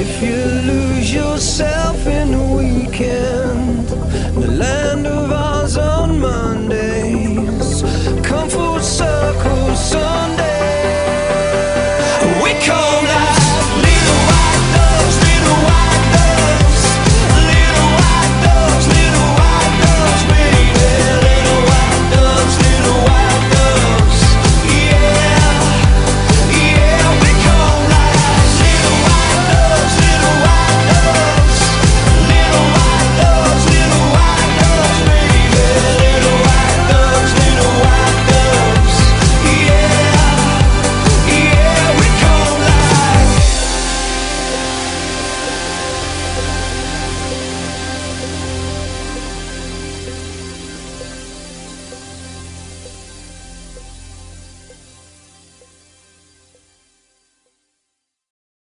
if you lose yourself in the weekend, the land